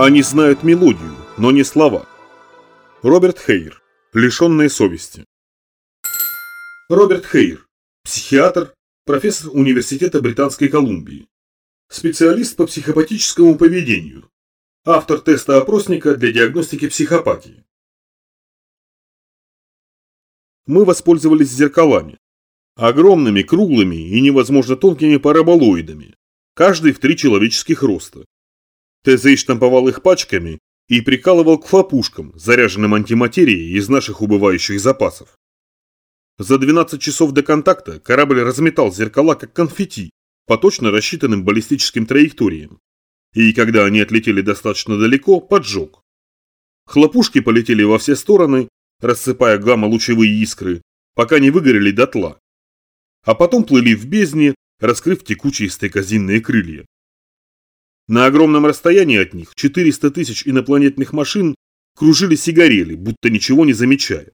Они знают мелодию, но не слова. Роберт Хейр. Лишенные совести. Роберт Хейр. Психиатр, профессор Университета Британской Колумбии. Специалист по психопатическому поведению. Автор теста опросника для диагностики психопатии. Мы воспользовались зеркалами. Огромными, круглыми и невозможно тонкими параболоидами. Каждый в три человеческих роста. ТЗ штамповал их пачками и прикалывал к флопушкам, заряженным антиматерией из наших убывающих запасов. За 12 часов до контакта корабль разметал зеркала как конфетти по точно рассчитанным баллистическим траекториям. И когда они отлетели достаточно далеко, поджег. Хлопушки полетели во все стороны, рассыпая гамма-лучевые искры, пока не выгорели дотла. А потом плыли в бездне, раскрыв текучие стекозинные крылья. На огромном расстоянии от них 400 тысяч инопланетных машин кружились и будто ничего не замечая.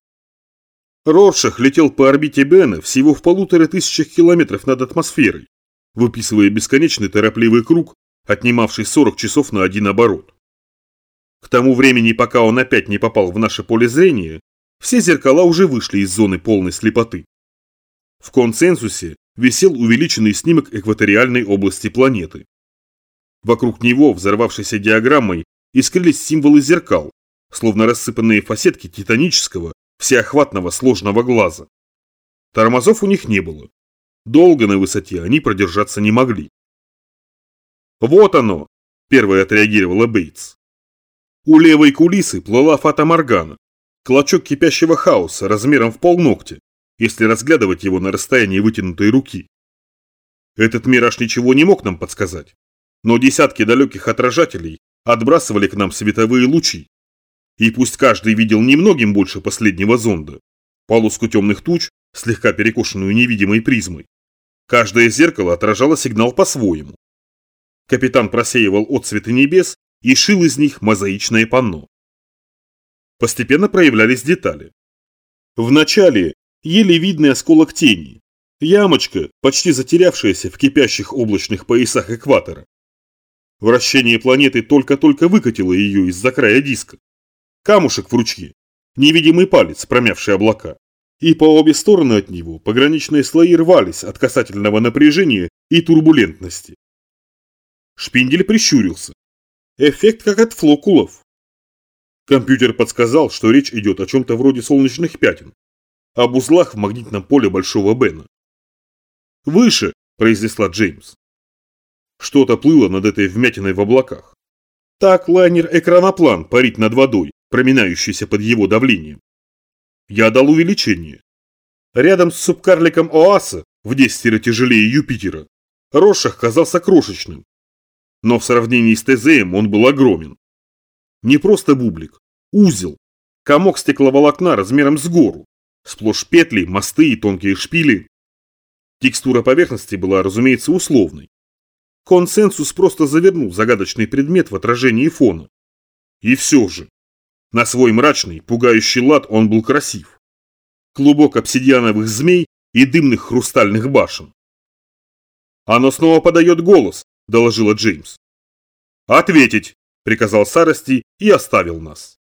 Роршах летел по орбите Бена всего в полутора тысячах километров над атмосферой, выписывая бесконечный торопливый круг, отнимавший 40 часов на один оборот. К тому времени, пока он опять не попал в наше поле зрения, все зеркала уже вышли из зоны полной слепоты. В консенсусе висел увеличенный снимок экваториальной области планеты. Вокруг него, взорвавшейся диаграммой, искрились символы зеркал, словно рассыпанные фасетки титанического, всеохватного сложного глаза. Тормозов у них не было. Долго на высоте они продержаться не могли. «Вот оно!» – первой отреагировала Бейтс. У левой кулисы плыла Фата Моргана, клочок кипящего хаоса размером в полногтя, если разглядывать его на расстоянии вытянутой руки. Этот мираж ничего не мог нам подсказать но десятки далеких отражателей отбрасывали к нам световые лучи. И пусть каждый видел немногим больше последнего зонда, полоску темных туч, слегка перекошенную невидимой призмой, каждое зеркало отражало сигнал по-своему. Капитан просеивал отцветы небес и шил из них мозаичное панно. Постепенно проявлялись детали. Вначале еле видный осколок тени, ямочка, почти затерявшаяся в кипящих облачных поясах экватора. Вращение планеты только-только выкатило ее из-за края диска. Камушек в ручье, невидимый палец, промявший облака. И по обе стороны от него пограничные слои рвались от касательного напряжения и турбулентности. Шпиндель прищурился. Эффект как от флокулов. Компьютер подсказал, что речь идет о чем-то вроде солнечных пятен, об узлах в магнитном поле Большого Бена. «Выше», – произнесла Джеймс. Что-то плыло над этой вмятиной в облаках. Так лайнер-экраноплан парит над водой, проминающийся под его давлением. Я дал увеличение. Рядом с субкарликом Оаса, в 10 тяжелее Юпитера, Рошах казался крошечным. Но в сравнении с Тезеем он был огромен. Не просто бублик, узел, комок стекловолокна размером с гору, сплошь петли, мосты и тонкие шпили. Текстура поверхности была, разумеется, условной. Консенсус просто завернул загадочный предмет в отражении фона. И все же, на свой мрачный, пугающий лад он был красив. Клубок обсидиановых змей и дымных хрустальных башен. «Оно снова подает голос», – доложила Джеймс. «Ответить», – приказал Сарости и оставил нас.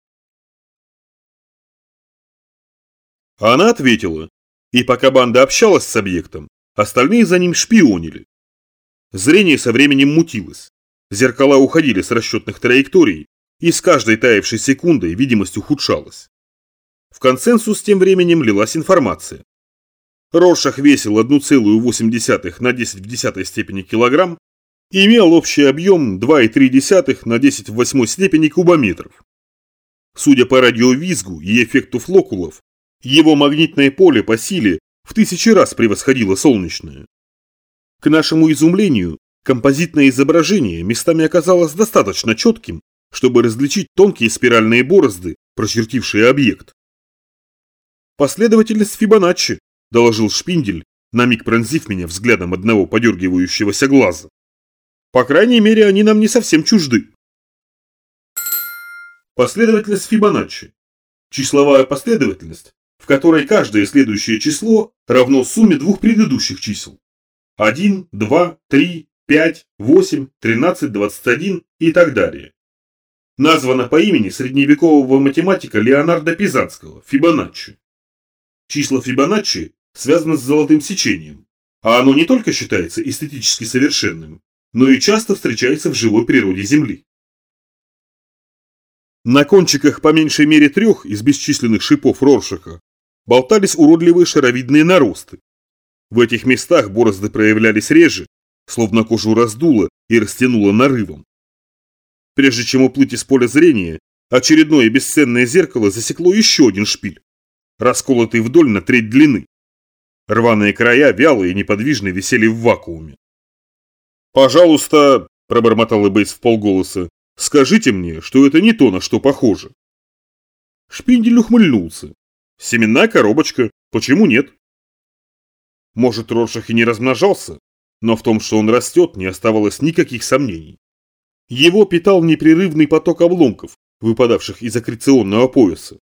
Она ответила, и пока банда общалась с объектом, остальные за ним шпионили. Зрение со временем мутилось. Зеркала уходили с расчетных траекторий, и с каждой таявшей секундой видимость ухудшалась. В консенсус тем временем лилась информация. Роршах весил 1,8 на 10 в 10 степени килограмм и имел общий объем 2,3 на 10 в 8 степени кубометров. Судя по радиовизгу и эффекту флокулов, его магнитное поле по силе в тысячи раз превосходило солнечное. К нашему изумлению, композитное изображение местами оказалось достаточно четким, чтобы различить тонкие спиральные борозды, прочертившие объект. «Последовательность Фибоначчи», – доложил Шпиндель, на миг пронзив меня взглядом одного подергивающегося глаза. «По крайней мере, они нам не совсем чужды». Последовательность Фибоначчи. Числовая последовательность, в которой каждое следующее число равно сумме двух предыдущих чисел. 1, 2, 3, 5, 8, 13, 21 и так далее. названа по имени средневекового математика Леонардо Пизанского, Фибоначчи. Числа Фибоначчи связаны с золотым сечением, а оно не только считается эстетически совершенным, но и часто встречается в живой природе Земли. На кончиках по меньшей мере трех из бесчисленных шипов Роршаха болтались уродливые шаровидные наросты. В этих местах борозды проявлялись реже, словно кожу раздуло и растянуло нарывом. Прежде чем уплыть из поля зрения, очередное бесценное зеркало засекло еще один шпиль, расколотый вдоль на треть длины. Рваные края вялые и неподвижно висели в вакууме. «Пожалуйста», – пробормотал Эбейс в полголоса, – «скажите мне, что это не то, на что похоже». Шпиндель ухмыльнулся. «Семенная коробочка, почему нет?» Может, Роршах и не размножался, но в том, что он растет, не оставалось никаких сомнений. Его питал непрерывный поток обломков, выпадавших из аккреционного пояса.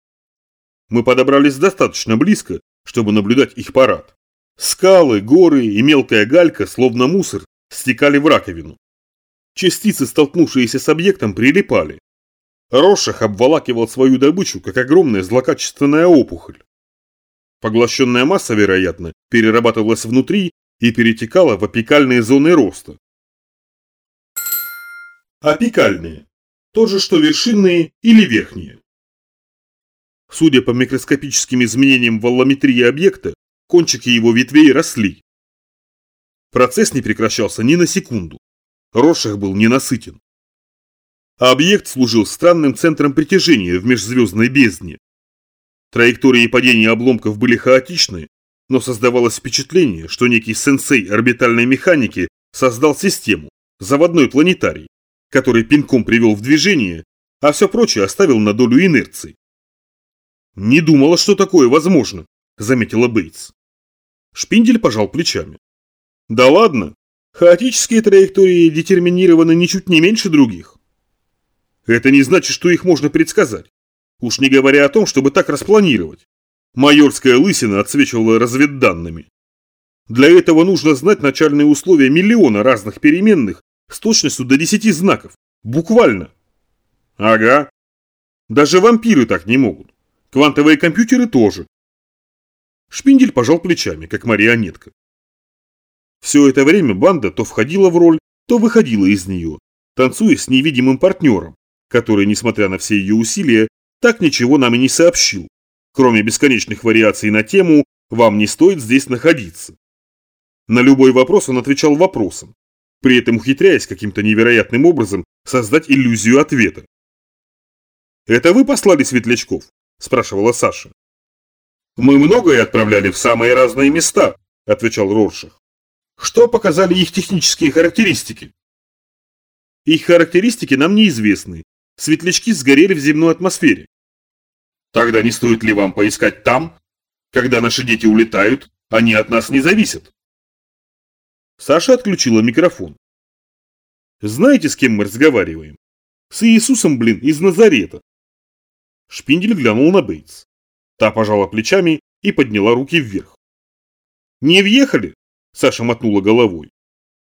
Мы подобрались достаточно близко, чтобы наблюдать их парад. Скалы, горы и мелкая галька, словно мусор, стекали в раковину. Частицы, столкнувшиеся с объектом, прилипали. Рошах обволакивал свою добычу, как огромная злокачественная опухоль. Поглощенная масса, вероятно, перерабатывалась внутри и перетекала в апикальные зоны роста. Апикальные. То же, что вершинные или верхние. Судя по микроскопическим изменениям волометрии объекта, кончики его ветвей росли. Процесс не прекращался ни на секунду. Рошах был ненасытен. объект служил странным центром притяжения в межзвездной бездне. Траектории падения обломков были хаотичны, но создавалось впечатление, что некий сенсей орбитальной механики создал систему, заводной планетарий, который пинком привел в движение, а все прочее оставил на долю инерции. «Не думала, что такое возможно», – заметила Бейтс. Шпиндель пожал плечами. «Да ладно, хаотические траектории детерминированы ничуть не меньше других. Это не значит, что их можно предсказать. Уж не говоря о том, чтобы так распланировать. Майорская лысина отсвечивала разведданными. Для этого нужно знать начальные условия миллиона разных переменных с точностью до 10 знаков. Буквально. Ага. Даже вампиры так не могут. Квантовые компьютеры тоже. Шпиндель пожал плечами, как марионетка. Все это время банда то входила в роль, то выходила из нее, танцуя с невидимым партнером, который, несмотря на все ее усилия, так ничего нам и не сообщил, кроме бесконечных вариаций на тему «Вам не стоит здесь находиться». На любой вопрос он отвечал вопросом, при этом ухитряясь каким-то невероятным образом создать иллюзию ответа. «Это вы послали светлячков?» – спрашивала Саша. «Мы многое отправляли в самые разные места», – отвечал Роршах. «Что показали их технические характеристики?» «Их характеристики нам неизвестны. Светлячки сгорели в земной атмосфере». «Тогда не стоит ли вам поискать там? Когда наши дети улетают, они от нас не зависят». Саша отключила микрофон. «Знаете, с кем мы разговариваем? С Иисусом, блин, из Назарета». Шпиндель глянул на Бейтс. Та пожала плечами и подняла руки вверх. «Не въехали?» – Саша мотнула головой.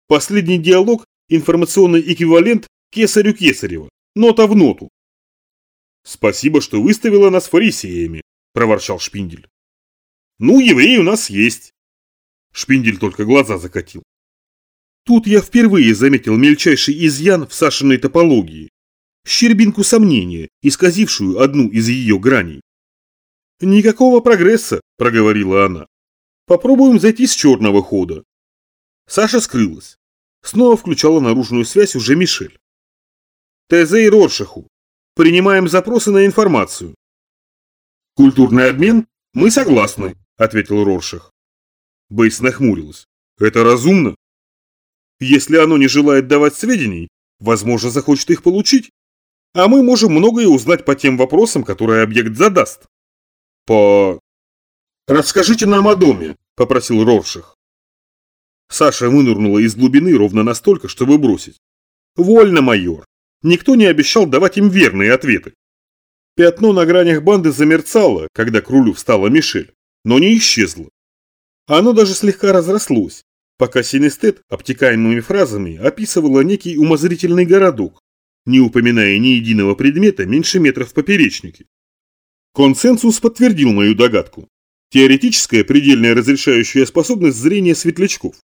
«Последний диалог – информационный эквивалент Кесарю Кесарева, нота в ноту». «Спасибо, что выставила нас фарисеями», – проворчал Шпиндель. «Ну, евреи у нас есть». Шпиндель только глаза закатил. Тут я впервые заметил мельчайший изъян в Сашиной топологии. Щербинку сомнения, исказившую одну из ее граней. «Никакого прогресса», – проговорила она. «Попробуем зайти с черного хода». Саша скрылась. Снова включала наружную связь уже Мишель. ТЗ и Роршаху. Принимаем запросы на информацию. «Культурный обмен? Мы согласны», – ответил Роршах. Бейс нахмурилась. «Это разумно?» «Если оно не желает давать сведений, возможно, захочет их получить. А мы можем многое узнать по тем вопросам, которые объект задаст». «По...» «Расскажите нам о доме», – попросил Роршах. Саша вынырнула из глубины ровно настолько, чтобы бросить. «Вольно, майор. Никто не обещал давать им верные ответы». Пятно на гранях банды замерцало, когда к рулю встала Мишель, но не исчезло. Оно даже слегка разрослось, пока синестет обтекаемыми фразами описывала некий умозрительный городок, не упоминая ни единого предмета меньше метра в поперечнике. Консенсус подтвердил мою догадку. Теоретическая предельная разрешающая способность зрения светлячков.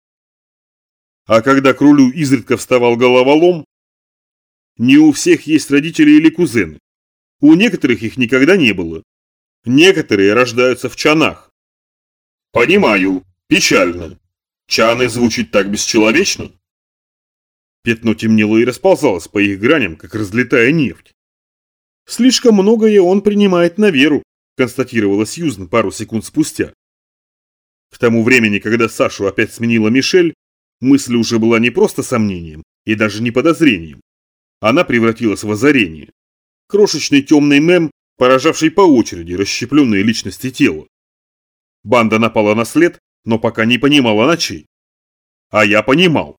А когда к рулю изредка вставал головолом, не у всех есть родители или кузены. У некоторых их никогда не было. Некоторые рождаются в чанах. Понимаю. Печально. Чаны звучит так бесчеловечно. Пятно темнело и расползалось по их граням, как разлетая нефть. Слишком многое он принимает на веру, констатировала Сьюзен пару секунд спустя. К тому времени, когда Сашу опять сменила Мишель, мысль уже была не просто сомнением и даже не подозрением. Она превратилась в озарение. Крошечный темный мем, поражавший по очереди расщепленные личности тела. Банда напала на след, но пока не понимала на чей. А я понимал.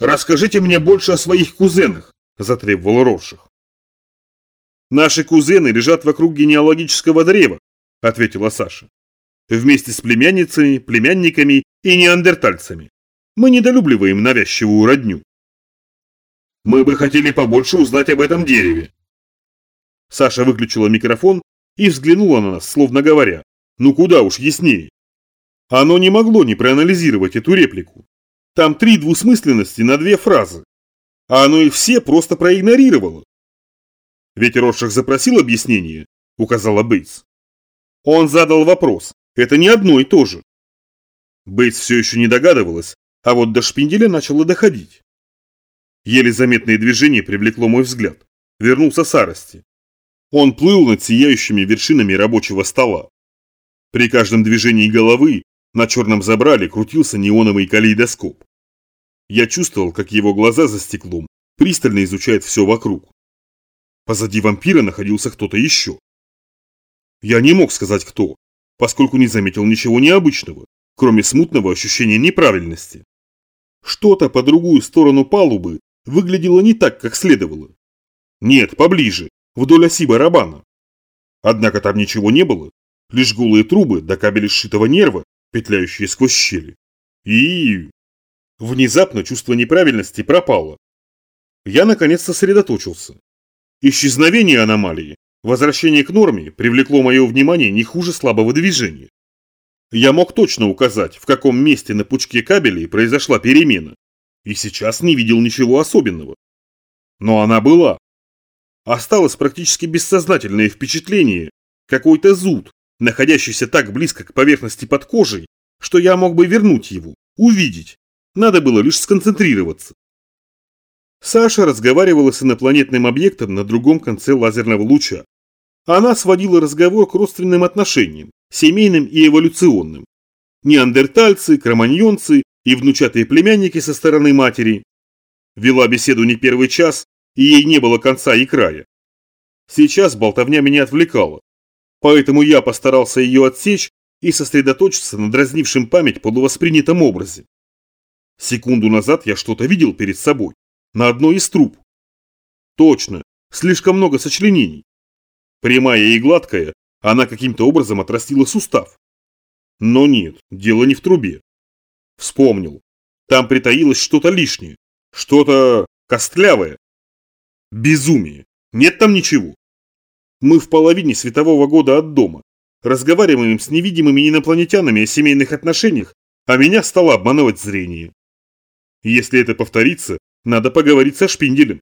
«Расскажите мне больше о своих кузенах», – затребовал Роших. «Наши кузены лежат вокруг генеалогического древа», – ответила Саша. «Вместе с племянницами, племянниками и неандертальцами. Мы недолюбливаем навязчивую родню». «Мы бы хотели побольше узнать об этом дереве». Саша выключила микрофон и взглянула на нас, словно говоря, ну куда уж яснее. Оно не могло не проанализировать эту реплику. Там три двусмысленности на две фразы. А оно их все просто проигнорировало. Ведь Роршах запросил объяснение, указала Бейтс. Он задал вопрос. Это не одно и то же. Бейтс все еще не догадывалась, а вот до шпинделя начало доходить. Еле заметное движение привлекло мой взгляд. Вернулся Сарости. Он плыл над сияющими вершинами рабочего стола. При каждом движении головы на черном забрале крутился неоновый калейдоскоп. Я чувствовал, как его глаза за стеклом пристально изучают все вокруг. Позади вампира находился кто-то еще. Я не мог сказать кто, поскольку не заметил ничего необычного, кроме смутного ощущения неправильности. Что-то по другую сторону палубы выглядело не так, как следовало. Нет, поближе, вдоль оси барабана. Однако там ничего не было, лишь голые трубы до кабели сшитого нерва, петляющие сквозь щели. И... Внезапно чувство неправильности пропало. Я наконец сосредоточился. Исчезновение аномалии, возвращение к норме привлекло мое внимание не хуже слабого движения. Я мог точно указать, в каком месте на пучке кабелей произошла перемена, и сейчас не видел ничего особенного. Но она была. Осталось практически бессознательное впечатление, какой-то зуд, находящийся так близко к поверхности под кожей, что я мог бы вернуть его, увидеть. Надо было лишь сконцентрироваться. Саша разговаривала с инопланетным объектом на другом конце лазерного луча. Она сводила разговор к родственным отношениям, семейным и эволюционным. Неандертальцы, кроманьонцы и внучатые племянники со стороны матери. Вела беседу не первый час, и ей не было конца и края. Сейчас болтовня меня отвлекала, поэтому я постарался ее отсечь и сосредоточиться на дразнившем память полувоспринятом образе. Секунду назад я что-то видел перед собой на одной из труб. Точно, слишком много сочленений. Прямая и гладкая, она каким-то образом отрастила сустав. Но нет, дело не в трубе. Вспомнил. Там притаилось что-то лишнее, что-то костлявое. Безумие. Нет там ничего. Мы в половине светового года от дома. Разговариваем с невидимыми инопланетянами о семейных отношениях, а меня стало обманывать зрение. Если это повторится, надо поговорить со Шпинделем.